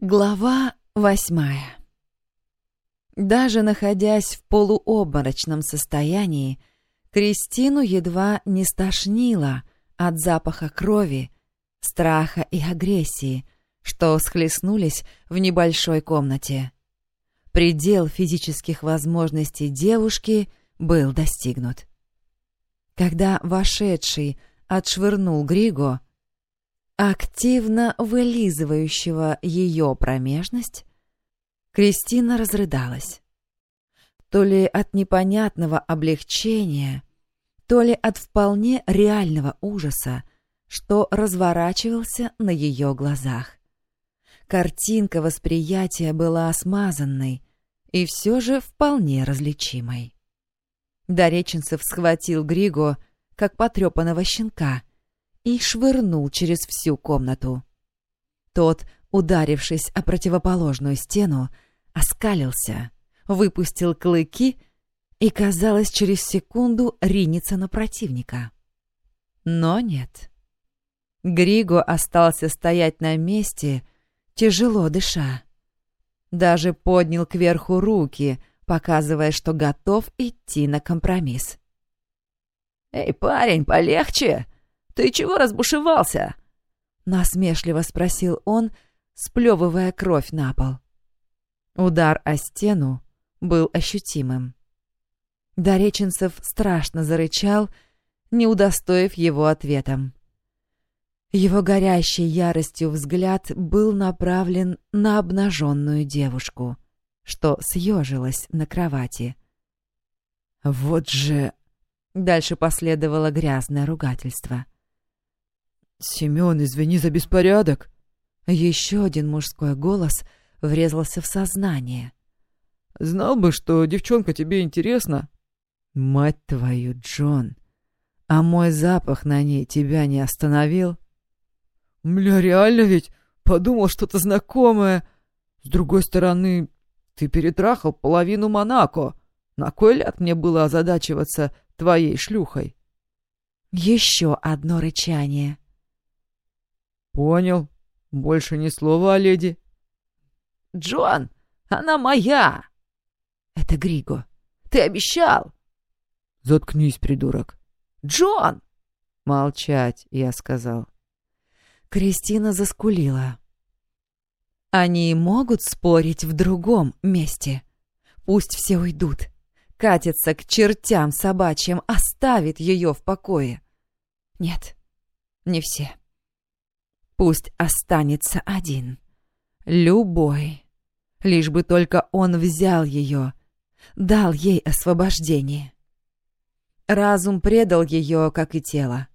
Глава восьмая Даже находясь в полуобморочном состоянии, Кристину едва не стошнило от запаха крови, страха и агрессии, что схлестнулись в небольшой комнате. Предел физических возможностей девушки был достигнут. Когда вошедший отшвырнул Григо, активно вылизывающего ее промежность, Кристина разрыдалась. То ли от непонятного облегчения, то ли от вполне реального ужаса, что разворачивался на ее глазах. Картинка восприятия была смазанной и все же вполне различимой. Дореченцев схватил Григо, как потрепанного щенка, и швырнул через всю комнату. Тот, ударившись о противоположную стену, оскалился, выпустил клыки и, казалось, через секунду ринется на противника. Но нет. Григо остался стоять на месте, тяжело дыша. Даже поднял кверху руки, показывая, что готов идти на компромисс. «Эй, парень, полегче!» «Ты чего разбушевался?» Насмешливо спросил он, сплевывая кровь на пол. Удар о стену был ощутимым. Дореченцев страшно зарычал, не удостоив его ответом. Его горящий яростью взгляд был направлен на обнаженную девушку, что съежилась на кровати. «Вот же...» Дальше последовало грязное ругательство — «Семен, извини за беспорядок!» Еще один мужской голос врезался в сознание. «Знал бы, что девчонка тебе интересна». «Мать твою, Джон! А мой запах на ней тебя не остановил?» «Мля, реально ведь подумал что-то знакомое. С другой стороны, ты перетрахал половину Монако. На кой ляд мне было озадачиваться твоей шлюхой?» Еще одно рычание. «Понял. Больше ни слова о леди». «Джон, она моя!» «Это Григо. Ты обещал!» «Заткнись, придурок!» «Джон!» «Молчать», — я сказал. Кристина заскулила. «Они могут спорить в другом месте. Пусть все уйдут. Катится к чертям собачьим, оставит ее в покое. Нет, не все». Пусть останется один. Любой. Лишь бы только он взял ее, дал ей освобождение. Разум предал ее, как и тело.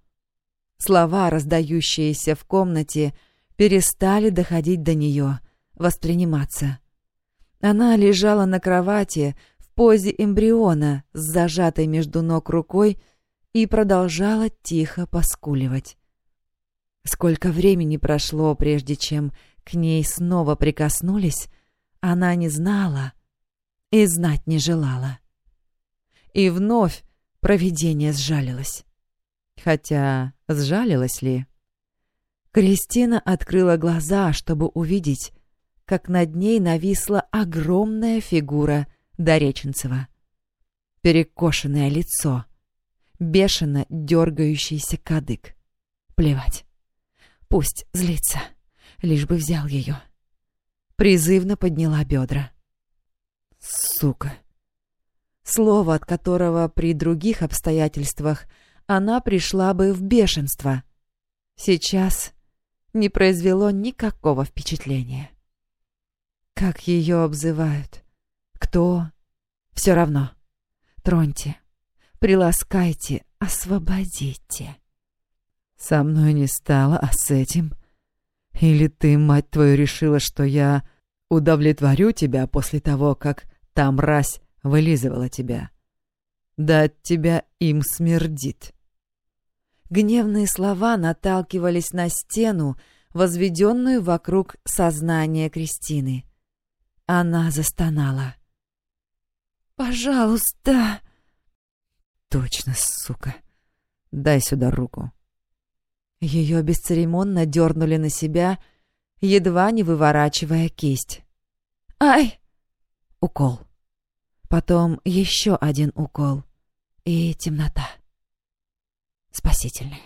Слова, раздающиеся в комнате, перестали доходить до нее, восприниматься. Она лежала на кровати в позе эмбриона с зажатой между ног рукой и продолжала тихо поскуливать. Сколько времени прошло, прежде чем к ней снова прикоснулись, она не знала и знать не желала. И вновь провидение сжалилось. Хотя сжалилось ли? Кристина открыла глаза, чтобы увидеть, как над ней нависла огромная фигура Дореченцева. Перекошенное лицо, бешено дергающийся кадык. Плевать. Пусть злится, лишь бы взял ее. Призывно подняла бедра. Сука. Слово, от которого при других обстоятельствах она пришла бы в бешенство. Сейчас не произвело никакого впечатления. Как ее обзывают? Кто? Все равно. Троньте, приласкайте, освободите. Со мной не стало, а с этим? Или ты, мать твою, решила, что я удовлетворю тебя после того, как та мразь вылизывала тебя? Да от тебя им смердит. Гневные слова наталкивались на стену, возведенную вокруг сознания Кристины. Она застонала. «Пожалуйста!» «Точно, сука! Дай сюда руку!» Ее бесцеремонно дернули на себя, едва не выворачивая кисть. «Ай!» Укол. Потом еще один укол. И темнота. Спасительная.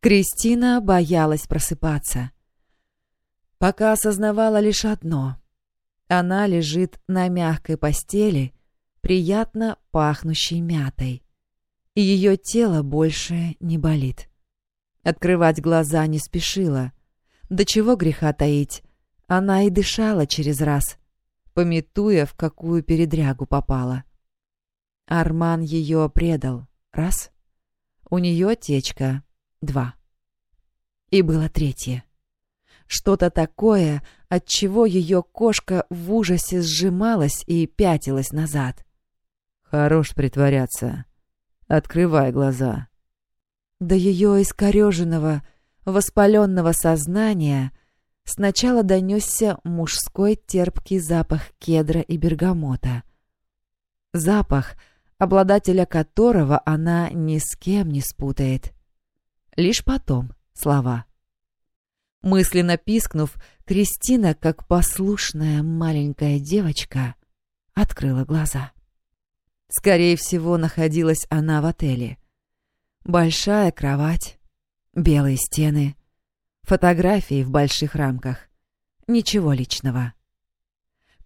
Кристина боялась просыпаться. Пока осознавала лишь одно. Она лежит на мягкой постели, приятно пахнущей мятой. И ее тело больше не болит. Открывать глаза не спешила. До чего греха таить, она и дышала через раз, пометуя, в какую передрягу попала. Арман ее предал. Раз. У нее течка. Два. И было третье. Что-то такое, от чего ее кошка в ужасе сжималась и пятилась назад. «Хорош притворяться. Открывай глаза». До ее искореженного, воспаленного сознания сначала донесся мужской терпкий запах кедра и бергамота. Запах, обладателя которого она ни с кем не спутает. Лишь потом слова. Мысленно пискнув, Кристина, как послушная маленькая девочка, открыла глаза. Скорее всего, находилась она в отеле. Большая кровать, белые стены, фотографии в больших рамках. Ничего личного.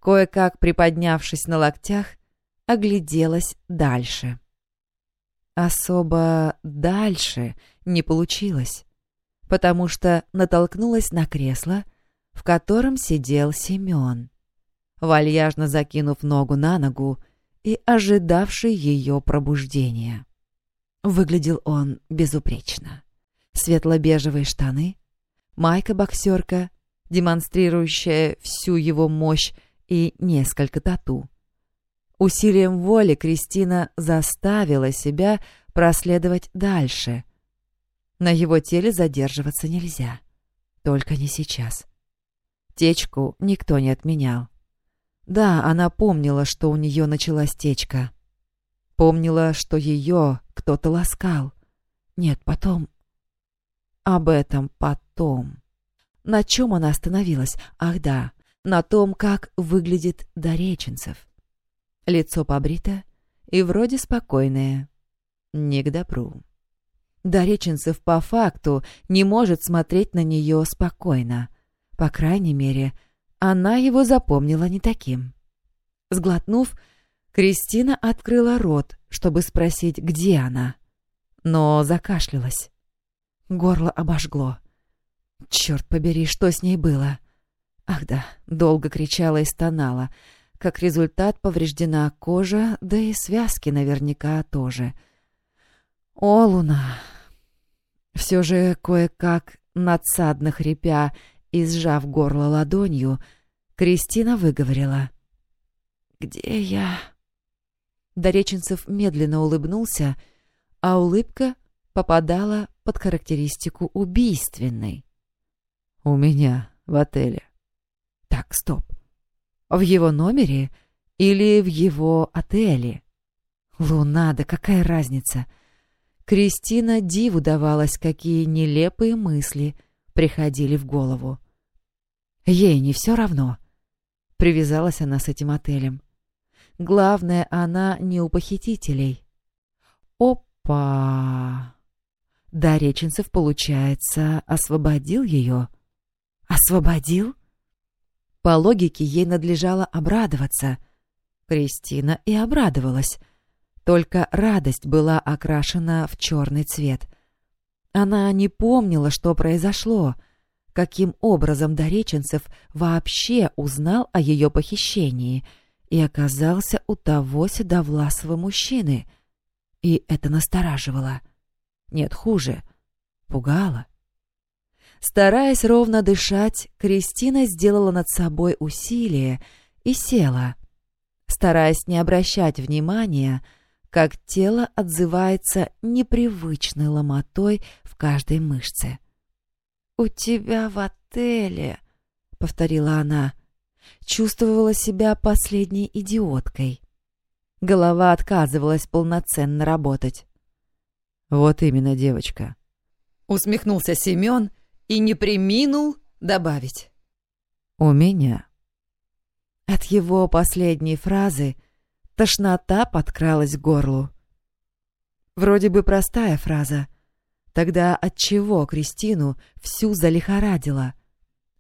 Кое-как приподнявшись на локтях, огляделась дальше. Особо дальше не получилось потому что натолкнулась на кресло, в котором сидел Семен, вальяжно закинув ногу на ногу и ожидавший ее пробуждения. Выглядел он безупречно. Светло-бежевые штаны, майка-боксерка, демонстрирующая всю его мощь и несколько тату. Усилием воли Кристина заставила себя проследовать дальше — на его теле задерживаться нельзя. Только не сейчас. Течку никто не отменял. Да, она помнила, что у нее началась течка. Помнила, что ее кто-то ласкал. Нет, потом... Об этом потом. На чем она остановилась? Ах да, на том, как выглядит Дореченцев. Лицо побрито и вроде спокойное. Не к добру. Дореченцев по факту не может смотреть на нее спокойно. По крайней мере, она его запомнила не таким. Сглотнув, Кристина открыла рот, чтобы спросить, где она. Но закашлялась. Горло обожгло. Черт побери, что с ней было? Ах да, долго кричала и стонала. Как результат повреждена кожа, да и связки наверняка тоже. О, луна, все же кое-как, надсадно хрипя и сжав горло ладонью, Кристина выговорила. «Где я?» Дореченцев медленно улыбнулся, а улыбка попадала под характеристику убийственной. «У меня в отеле». «Так, стоп. В его номере или в его отеле?» «Луна, да какая разница?» Кристина диву давалась, какие нелепые мысли приходили в голову. Ей не все равно. Привязалась она с этим отелем. Главное, она не у похитителей. Опа! Да, Реченцев, получается, освободил ее. Освободил? По логике, ей надлежало обрадоваться. Кристина и обрадовалась — только радость была окрашена в черный цвет. Она не помнила, что произошло, каким образом Дореченцев вообще узнал о ее похищении и оказался у того седовласого мужчины. И это настораживало. Нет, хуже. Пугало. Стараясь ровно дышать, Кристина сделала над собой усилие и села. Стараясь не обращать внимания, как тело отзывается непривычной ломотой в каждой мышце. «У тебя в отеле», — повторила она, чувствовала себя последней идиоткой. Голова отказывалась полноценно работать. «Вот именно, девочка», — усмехнулся Семен и не приминул добавить. «У меня». От его последней фразы тошнота подкралась к горлу. Вроде бы простая фраза. Тогда от чего Кристину всю залихорадила,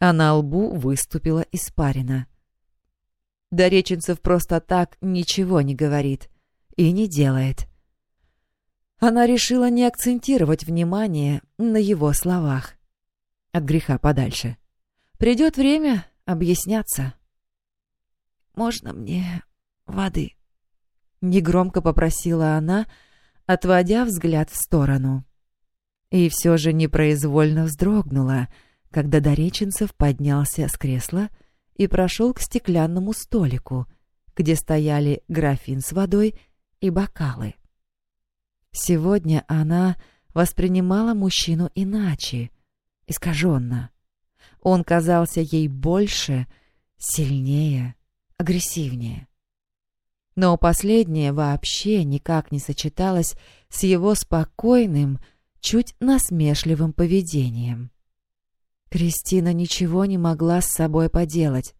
а на лбу выступила испарина. Дореченцев просто так ничего не говорит и не делает. Она решила не акцентировать внимание на его словах. От греха подальше. Придет время объясняться. «Можно мне воды?» Негромко попросила она, отводя взгляд в сторону. И все же непроизвольно вздрогнула, когда Дореченцев поднялся с кресла и прошел к стеклянному столику, где стояли графин с водой и бокалы. Сегодня она воспринимала мужчину иначе, искаженно. Он казался ей больше, сильнее, агрессивнее. Но последнее вообще никак не сочеталось с его спокойным, чуть насмешливым поведением. Кристина ничего не могла с собой поделать.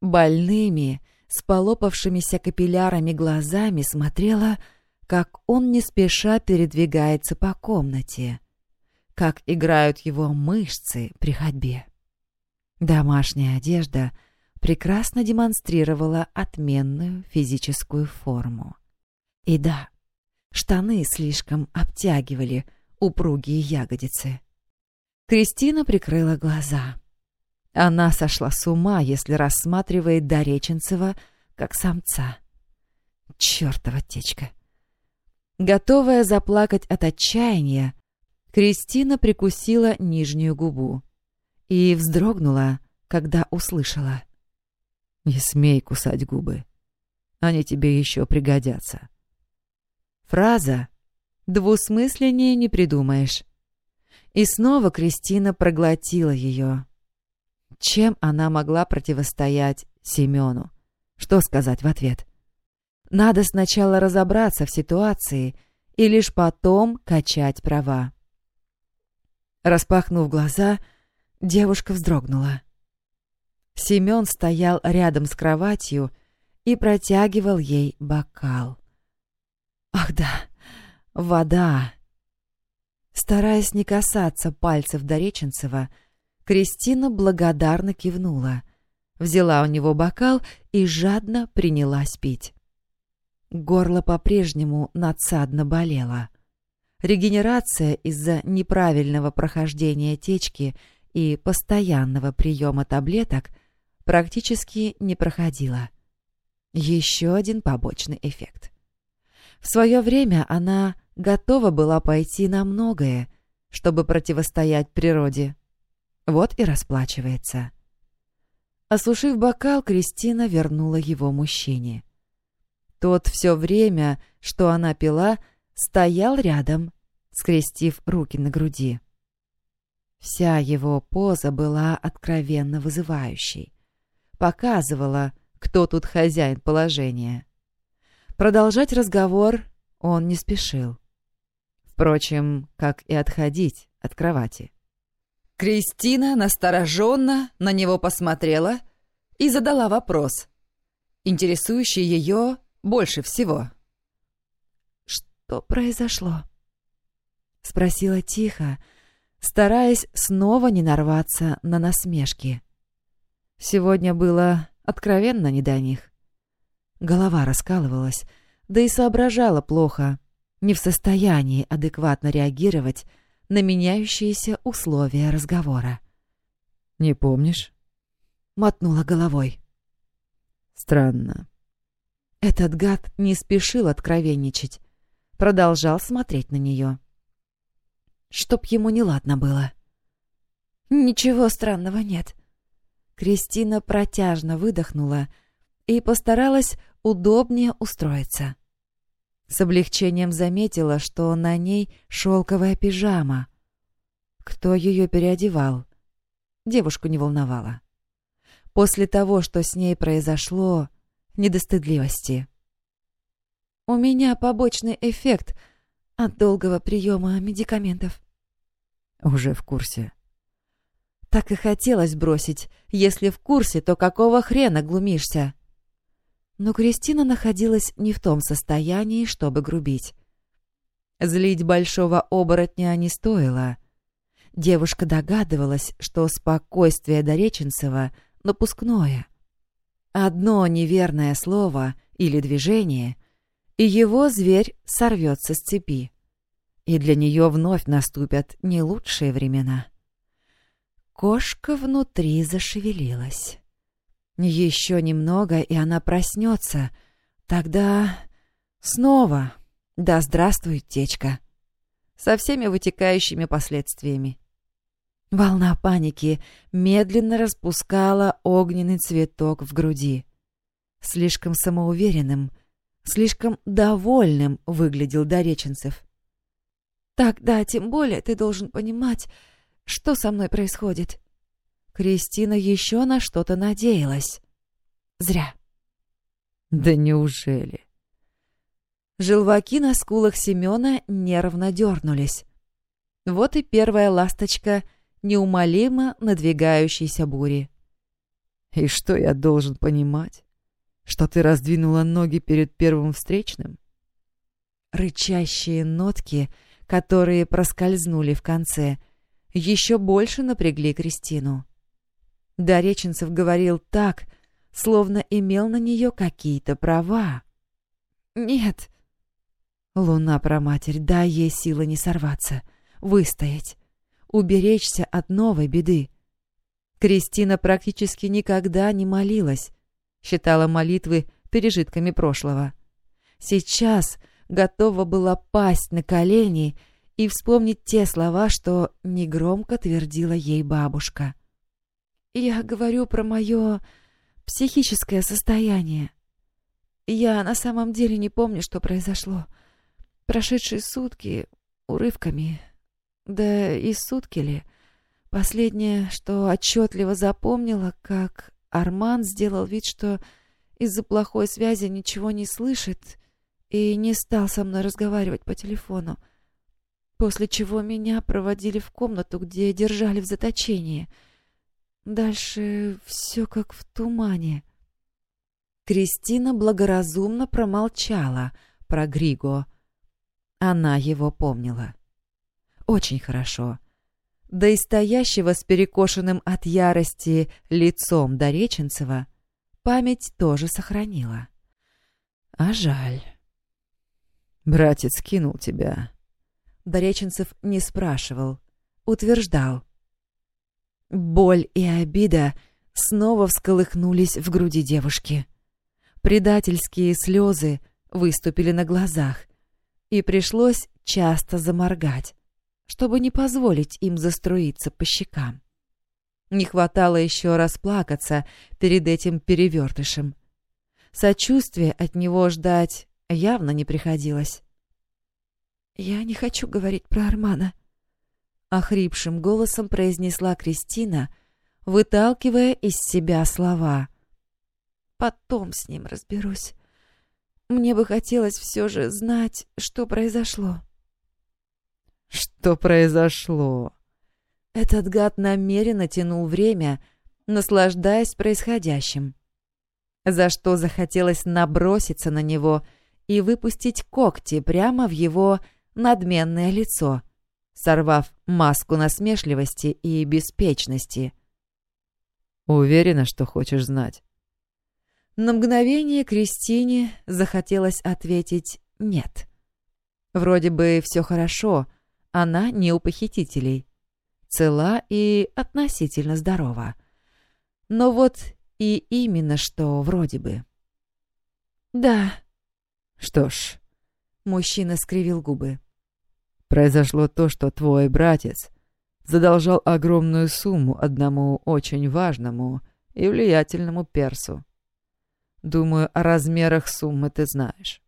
Больными, с полопавшимися капиллярами глазами смотрела, как он не спеша передвигается по комнате, как играют его мышцы при ходьбе. Домашняя одежда прекрасно демонстрировала отменную физическую форму. И да, штаны слишком обтягивали упругие ягодицы. Кристина прикрыла глаза. Она сошла с ума, если рассматривает Дореченцева как самца. Чёртова течка! Готовая заплакать от отчаяния, Кристина прикусила нижнюю губу и вздрогнула, когда услышала. «Не смей кусать губы. Они тебе еще пригодятся». Фраза «двусмысленнее не придумаешь». И снова Кристина проглотила ее. Чем она могла противостоять Семену? Что сказать в ответ? Надо сначала разобраться в ситуации и лишь потом качать права. Распахнув глаза, девушка вздрогнула. Семен стоял рядом с кроватью и протягивал ей бокал. «Ах да, вода!» Стараясь не касаться пальцев Дореченцева, Кристина благодарно кивнула, взяла у него бокал и жадно принялась пить. Горло по-прежнему надсадно болело. Регенерация из-за неправильного прохождения течки и постоянного приема таблеток практически не проходила. Еще один побочный эффект. В свое время она готова была пойти на многое, чтобы противостоять природе. Вот и расплачивается. Осушив бокал, Кристина вернула его мужчине. Тот все время, что она пила, стоял рядом, скрестив руки на груди. Вся его поза была откровенно вызывающей. Показывала, кто тут хозяин положения. Продолжать разговор он не спешил. Впрочем, как и отходить от кровати. Кристина настороженно на него посмотрела и задала вопрос, интересующий ее больше всего. «Что произошло?» — спросила тихо, стараясь снова не нарваться на насмешки. Сегодня было откровенно не до них. Голова раскалывалась, да и соображала плохо, не в состоянии адекватно реагировать на меняющиеся условия разговора. «Не помнишь?» — мотнула головой. «Странно. Этот гад не спешил откровенничать, продолжал смотреть на нее. Чтоб ему неладно было. «Ничего странного нет». Кристина протяжно выдохнула и постаралась удобнее устроиться. С облегчением заметила, что на ней шелковая пижама. Кто ее переодевал? Девушку не волновало. После того, что с ней произошло, недостыдливости. «У меня побочный эффект от долгого приема медикаментов». «Уже в курсе. Так и хотелось бросить. Если в курсе, то какого хрена глумишься? Но Кристина находилась не в том состоянии, чтобы грубить. Злить большого оборотня не стоило. Девушка догадывалась, что спокойствие Дореченцева напускное. Одно неверное слово или движение, и его зверь сорвется с цепи. И для нее вновь наступят не лучшие времена. Кошка внутри зашевелилась. Еще немного, и она проснется. Тогда снова да здравствует течка. Со всеми вытекающими последствиями. Волна паники медленно распускала огненный цветок в груди. Слишком самоуверенным, слишком довольным выглядел Дореченцев. «Тогда тем более ты должен понимать, что со мной происходит». Кристина еще на что-то надеялась. Зря. «Да неужели?» Желваки на скулах Семена нервно дернулись. Вот и первая ласточка неумолимо надвигающейся бури. «И что я должен понимать? Что ты раздвинула ноги перед первым встречным?» Рычащие нотки, которые проскользнули в конце, еще больше напрягли Кристину. Дореченцев говорил так, словно имел на нее какие-то права. «Нет», Луна проматерь, дай ей силы не сорваться, выстоять, уберечься от новой беды. Кристина практически никогда не молилась, считала молитвы пережитками прошлого. Сейчас готова была пасть на колени и вспомнить те слова, что негромко твердила ей бабушка. «Я говорю про мое психическое состояние. Я на самом деле не помню, что произошло. Прошедшие сутки урывками, да и сутки ли. Последнее, что отчетливо запомнила, как Арман сделал вид, что из-за плохой связи ничего не слышит и не стал со мной разговаривать по телефону, после чего меня проводили в комнату, где держали в заточении. Дальше все как в тумане. Кристина благоразумно промолчала про Григо, она его помнила. Очень хорошо. Да и стоящего с перекошенным от ярости лицом Дореченцева память тоже сохранила. А жаль. «Братец кинул тебя». Дореченцев не спрашивал, утверждал. Боль и обида снова всколыхнулись в груди девушки. Предательские слезы выступили на глазах, и пришлось часто заморгать, чтобы не позволить им заструиться по щекам. Не хватало еще расплакаться перед этим перевертышем. Сочувствия от него ждать явно не приходилось. «Я не хочу говорить про Армана», — охрипшим голосом произнесла Кристина, выталкивая из себя слова. «Потом с ним разберусь. Мне бы хотелось все же знать, что произошло. Что произошло? Этот гад намеренно тянул время, наслаждаясь происходящим. За что захотелось наброситься на него и выпустить когти прямо в его надменное лицо, сорвав маску насмешливости и беспечности. «Уверена, что хочешь знать?» На мгновение Кристине захотелось ответить «нет». Вроде бы все хорошо, она не у похитителей. Цела и относительно здорова. Но вот и именно что вроде бы. «Да». «Что ж...» Мужчина скривил губы. «Произошло то, что твой братец задолжал огромную сумму одному очень важному и влиятельному персу. Думаю, о размерах суммы ты знаешь.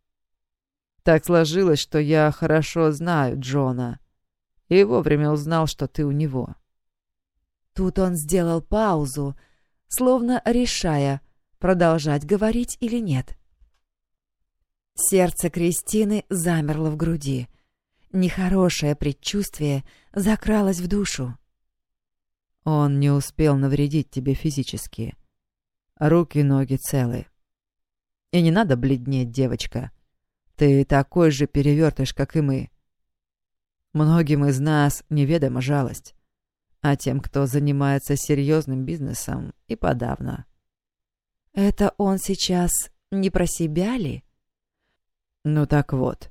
Так сложилось, что я хорошо знаю Джона и вовремя узнал, что ты у него. Тут он сделал паузу, словно решая, продолжать говорить или нет. Сердце Кристины замерло в груди. Нехорошее предчувствие закралось в душу. Он не успел навредить тебе физически. Руки и ноги целы. И не надо бледнеть, девочка. Ты такой же перевертыш, как и мы. Многим из нас неведома жалость, а тем, кто занимается серьезным бизнесом, и подавно. Это он сейчас не про себя ли? Ну так вот,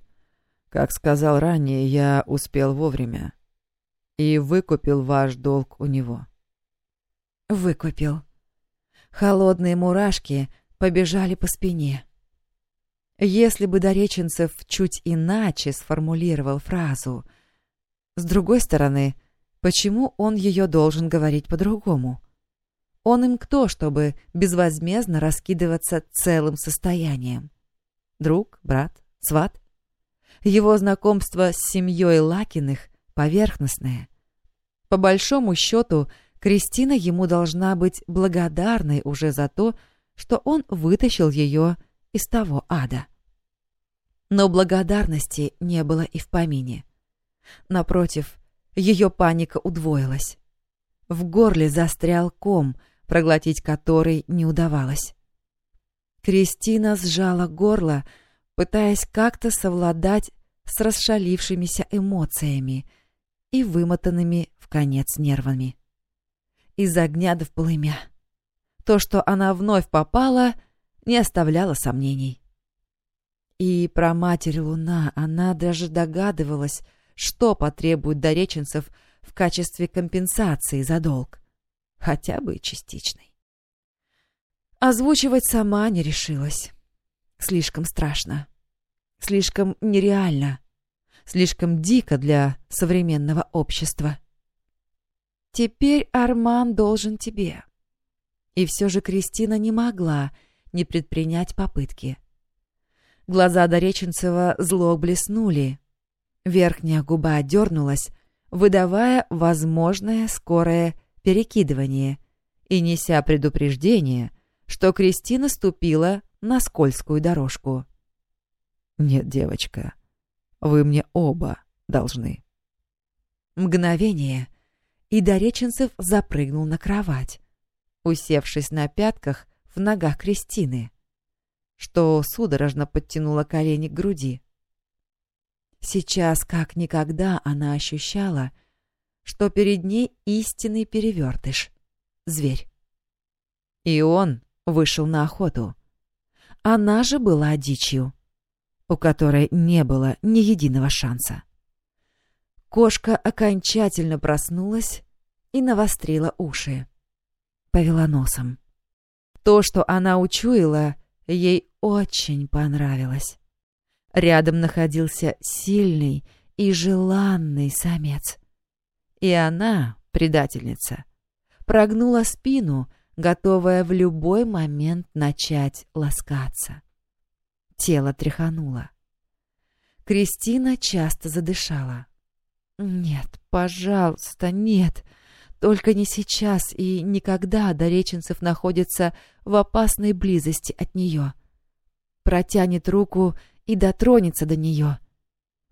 как сказал ранее, я успел вовремя и выкупил ваш долг у него. Выкупил. Холодные мурашки побежали по спине. Если бы Дореченцев чуть иначе сформулировал фразу, с другой стороны, почему он ее должен говорить по-другому? Он им кто, чтобы безвозмездно раскидываться целым состоянием? Друг, брат, сват? Его знакомство с семьей Лакиных поверхностное. По большому счету, Кристина ему должна быть благодарной уже за то, что он вытащил ее из того ада. Но благодарности не было и в помине. Напротив, ее паника удвоилась. В горле застрял ком, проглотить который не удавалось. Кристина сжала горло, пытаясь как-то совладать с расшалившимися эмоциями и вымотанными в конец нервами. Из огня до в полымя. То, что она вновь попала, не оставляло сомнений. И про Матерь Луна она даже догадывалась, что потребует дореченцев в качестве компенсации за долг, хотя бы частичной. Озвучивать сама не решилась. Слишком страшно. Слишком нереально. Слишком дико для современного общества. Теперь Арман должен тебе. И все же Кристина не могла не предпринять попытки. Глаза Дореченцева зло блеснули. Верхняя губа дернулась, выдавая возможное скорое перекидывание и неся предупреждение, что Кристина ступила на скользкую дорожку. «Нет, девочка, вы мне оба должны». Мгновение, и Дореченцев запрыгнул на кровать, усевшись на пятках в ногах Кристины, что судорожно подтянуло колени к груди. Сейчас, как никогда, она ощущала, что перед ней истинный перевертыш — зверь. И он вышел на охоту. Она же была дичью, у которой не было ни единого шанса. Кошка окончательно проснулась и навострила уши. Повела носом. То, что она учуяла, ей очень понравилось. Рядом находился сильный и желанный самец. И она, предательница, прогнула спину, готовая в любой момент начать ласкаться. Тело тряхануло. Кристина часто задышала. «Нет, пожалуйста, нет. Только не сейчас и никогда Дореченцев находится в опасной близости от нее. Протянет руку и дотронется до нее.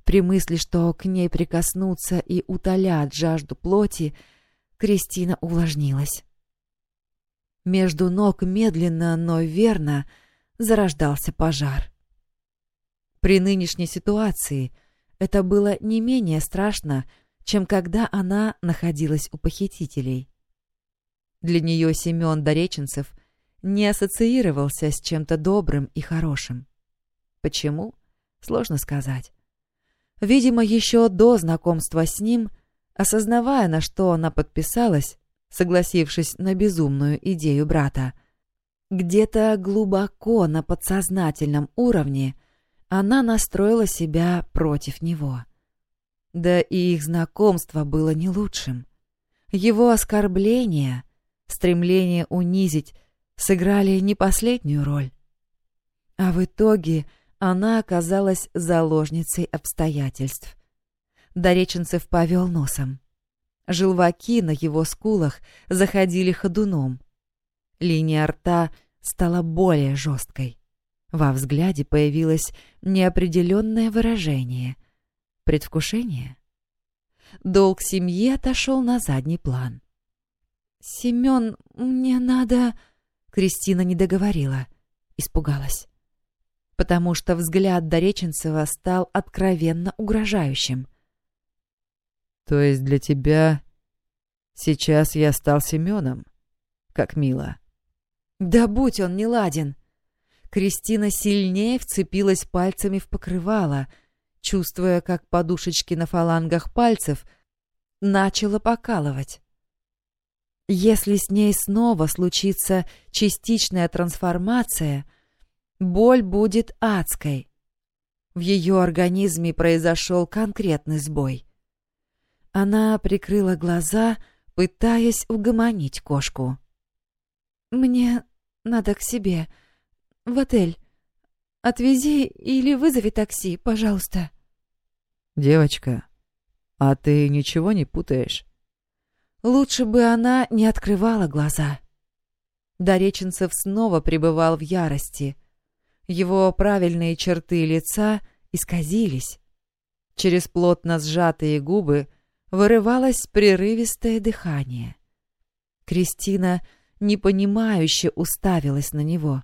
При мысли, что к ней прикоснуться и утолят жажду плоти, Кристина увлажнилась. Между ног медленно, но верно зарождался пожар. При нынешней ситуации — это было не менее страшно, чем когда она находилась у похитителей. Для нее Семен Дореченцев не ассоциировался с чем-то добрым и хорошим. Почему? Сложно сказать. Видимо, еще до знакомства с ним, осознавая, на что она подписалась, согласившись на безумную идею брата, где-то глубоко на подсознательном уровне она настроила себя против него. Да и их знакомство было не лучшим. Его оскорбления, стремление унизить сыграли не последнюю роль. А в итоге она оказалась заложницей обстоятельств. Дореченцев повел носом. Желваки на его скулах заходили ходуном. Линия рта стала более жесткой. Во взгляде появилось неопределенное выражение. Предвкушение? Долг семьи отошел на задний план. Семен, мне надо...» Кристина не договорила, испугалась. Потому что взгляд Дореченцева стал откровенно угрожающим. «То есть для тебя сейчас я стал Семеном? Как мило». «Да будь он не ладен!» Кристина сильнее вцепилась пальцами в покрывало, чувствуя, как подушечки на фалангах пальцев начало покалывать. Если с ней снова случится частичная трансформация, боль будет адской. В ее организме произошел конкретный сбой. Она прикрыла глаза, пытаясь угомонить кошку. «Мне надо к себе», в отель. Отвези или вызови такси, пожалуйста. Девочка, а ты ничего не путаешь? Лучше бы она не открывала глаза. Дореченцев снова пребывал в ярости. Его правильные черты лица исказились. Через плотно сжатые губы вырывалось прерывистое дыхание. Кристина непонимающе уставилась на него.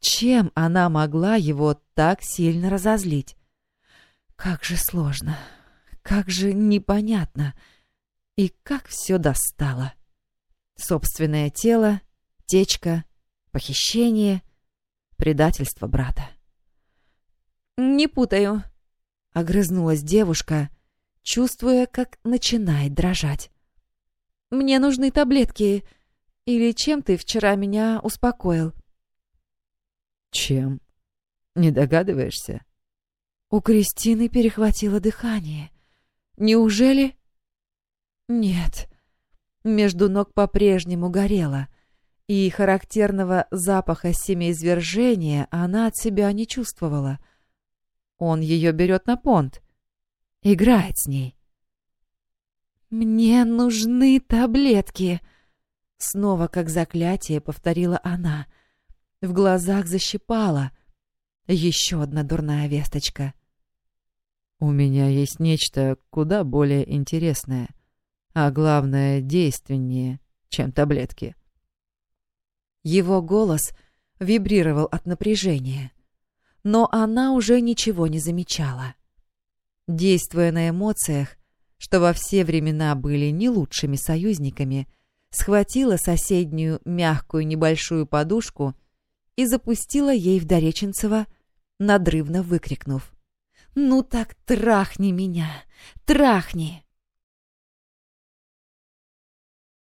Чем она могла его так сильно разозлить? Как же сложно, как же непонятно, и как все достало. Собственное тело, течка, похищение, предательство брата. «Не путаю», — огрызнулась девушка, чувствуя, как начинает дрожать. «Мне нужны таблетки. Или чем ты вчера меня успокоил?» Чем? Не догадываешься? У Кристины перехватило дыхание. Неужели? Нет. Между ног по-прежнему горело, и характерного запаха семяизвержения она от себя не чувствовала. Он ее берет на понт. Играет с ней. «Мне нужны таблетки!» Снова как заклятие повторила она — в глазах защипала. Еще одна дурная весточка. «У меня есть нечто куда более интересное, а главное, действеннее, чем таблетки». Его голос вибрировал от напряжения, но она уже ничего не замечала. Действуя на эмоциях, что во все времена были не лучшими союзниками, схватила соседнюю мягкую небольшую подушку — и запустила ей в Дореченцева, надрывно выкрикнув. «Ну так трахни меня! Трахни!»